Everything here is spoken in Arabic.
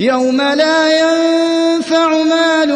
يوم لا ينفع مال